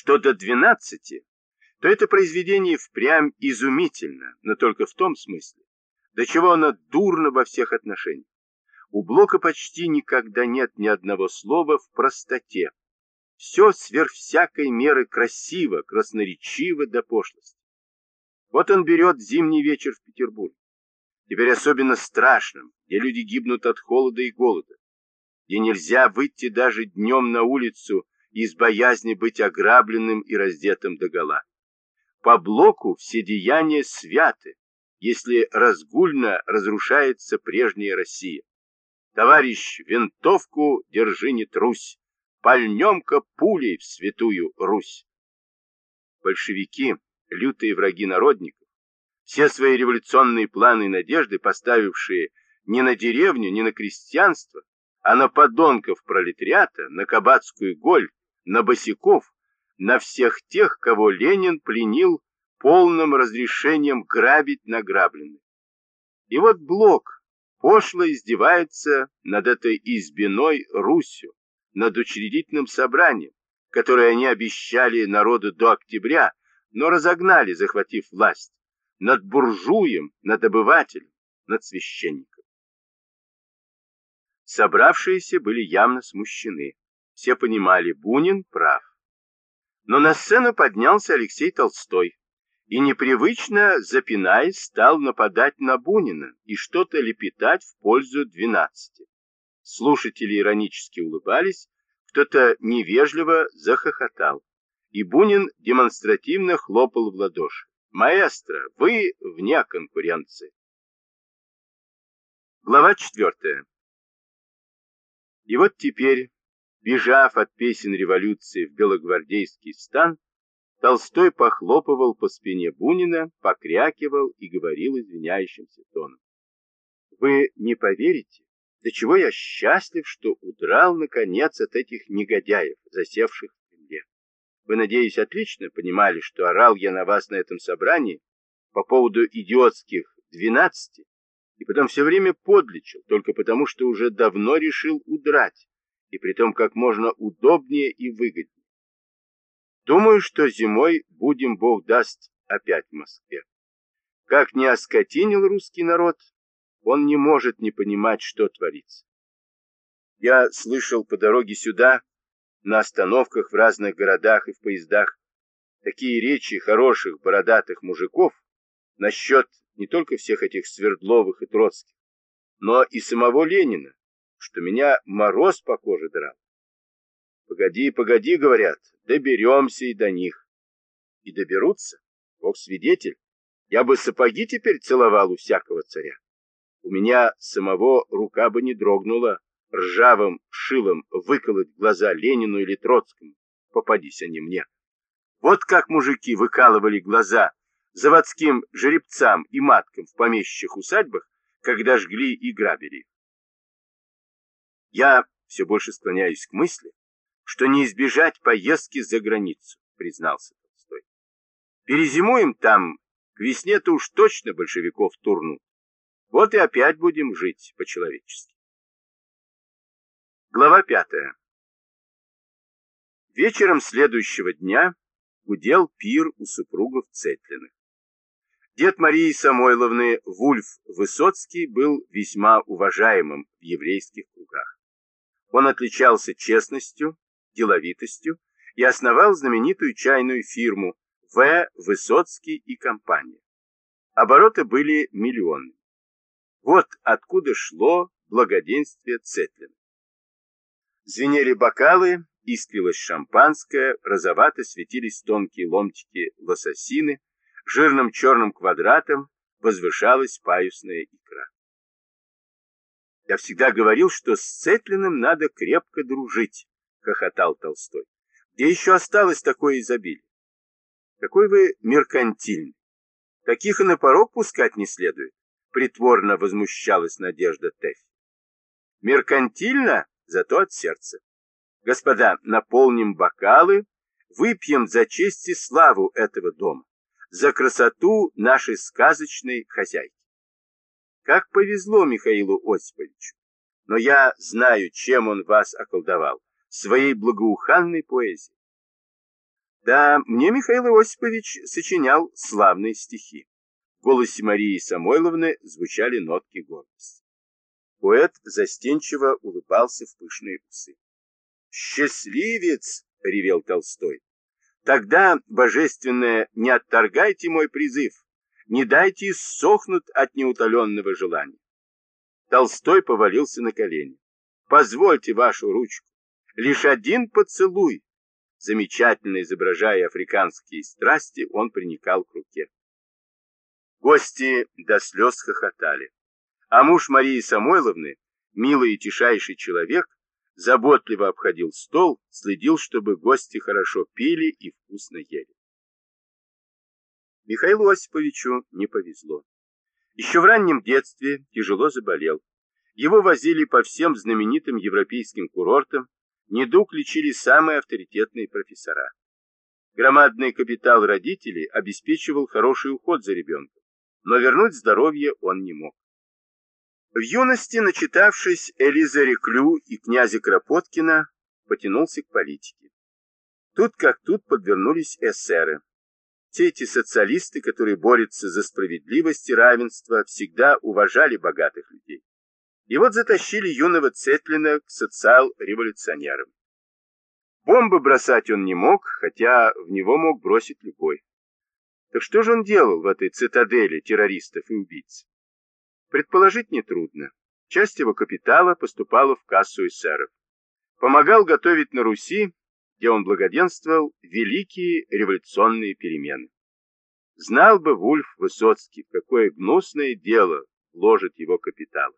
Что до двенадцати, то это произведение впрямь изумительно, но только в том смысле, до чего оно дурно во всех отношениях. У Блока почти никогда нет ни одного слова в простоте. Все сверх всякой меры красиво, красноречиво до пошлости. Вот он берет зимний вечер в Петербурге. Теперь особенно страшным, где люди гибнут от холода и голода, где нельзя выйти даже днем на улицу из боязни быть ограбленным и раздетым догола. По блоку все деяния святы, если разгульно разрушается прежняя Россия. Товарищ, винтовку держи не трусь, пальнем-ка пулей в святую Русь. Большевики, лютые враги народников, все свои революционные планы и надежды, поставившие не на деревню, не на крестьянство, а на подонков пролетариата, на кабацкую голь, на босиков, на всех тех, кого Ленин пленил полным разрешением грабить награбленных. И вот Блок, пошло издевается над этой избиной Русью, над учредительным собранием, которое они обещали народу до октября, но разогнали, захватив власть, над буржуем, над обывателем, над священником. Собравшиеся были явно смущены. Все понимали, Бунин прав. Но на сцену поднялся Алексей Толстой, и непривычно, запинаясь, стал нападать на Бунина и что-то лепетать в пользу двенадцати. Слушатели иронически улыбались, кто-то невежливо захохотал, и Бунин демонстративно хлопал в ладоши. «Маэстро, вы вне конкуренции!» Глава четвертая. И вот теперь, бежав от песен революции в белогвардейский стан, Толстой похлопывал по спине Бунина, покрякивал и говорил извиняющимся тоном. Вы не поверите, до чего я счастлив, что удрал, наконец, от этих негодяев, засевших в земле. Вы, надеюсь, отлично понимали, что орал я на вас на этом собрании по поводу идиотских двенадцати, и потом все время подлечил, только потому, что уже давно решил удрать, и притом как можно удобнее и выгоднее. Думаю, что зимой будем, Бог даст, опять в Москве. Как не оскотинил русский народ, он не может не понимать, что творится. Я слышал по дороге сюда, на остановках в разных городах и в поездах, такие речи хороших бородатых мужиков насчет не только всех этих Свердловых и Троцких, но и самого Ленина, что меня мороз по коже драл. Погоди, погоди, говорят, доберемся и до них. И доберутся, Бог свидетель. Я бы сапоги теперь целовал у всякого царя. У меня самого рука бы не дрогнула ржавым шилом выколоть глаза Ленину или Троцкому. Попадись они мне. Вот как мужики выкалывали глаза заводским жеребцам и маткам в помещичьих усадьбах, когда жгли и грабили Я все больше склоняюсь к мысли, что не избежать поездки за границу, признался Толстой. Перезимуем там, к весне-то уж точно большевиков турнут. Вот и опять будем жить по-человечески. Глава пятая. Вечером следующего дня гудел пир у супругов Цетлиных. Дед Марии Самойловны Вульф Высоцкий был весьма уважаемым в еврейских кругах. Он отличался честностью, деловитостью и основал знаменитую чайную фирму В. Высоцкий и компания. Обороты были миллионы. Вот откуда шло благоденствие Цетлина. Звенели бокалы, искрилось шампанское, розовато светились тонкие ломтики лососины, жирным черным квадратом возвышалась паюсная икра. Я всегда говорил, что с Цетлиным надо крепко дружить. — хохотал Толстой. «Где еще осталось такое изобилие? Какой вы меркантильный! Таких и на порог пускать не следует!» — притворно возмущалась Надежда Тэффи. «Меркантильно, зато от сердца. Господа, наполним бокалы, выпьем за честь и славу этого дома, за красоту нашей сказочной хозяйки. Как повезло Михаилу Осиповичу, но я знаю, чем он вас околдовал своей благоуханной поэзией. Да, мне Михаил Иосифович сочинял славные стихи. В голосе Марии Самойловны звучали нотки гордости. Поэт застенчиво улыбался в пышные усы. «Счастливец!» — ревел Толстой. «Тогда, божественное, не отторгайте мой призыв, не дайте иссохнуть от неутоленного желания». Толстой повалился на колени. «Позвольте вашу ручку, лишь один поцелуй, Замечательно изображая африканские страсти, он приникал к руке. Гости до слез хохотали. А муж Марии Самойловны, милый и тишайший человек, заботливо обходил стол, следил, чтобы гости хорошо пили и вкусно ели. Михаилу Осиповичу не повезло. Еще в раннем детстве тяжело заболел. Его возили по всем знаменитым европейским курортам, недуг лечили самые авторитетные профессора. Громадный капитал родителей обеспечивал хороший уход за ребенком, но вернуть здоровье он не мог. В юности, начитавшись Элиза Реклю и князя Кропоткина, потянулся к политике. Тут как тут подвернулись эсеры. Все эти социалисты, которые борются за справедливость и равенство, всегда уважали богатых людей. И вот затащили юного Цетлина к социал-революционерам. Бомбы бросать он не мог, хотя в него мог бросить любой. Так что же он делал в этой цитадели террористов и убийц? Предположить нетрудно. Часть его капитала поступала в кассу эсеров. Помогал готовить на Руси, где он благоденствовал, великие революционные перемены. Знал бы Вульф Высоцкий, какое гнусное дело вложит его капитал.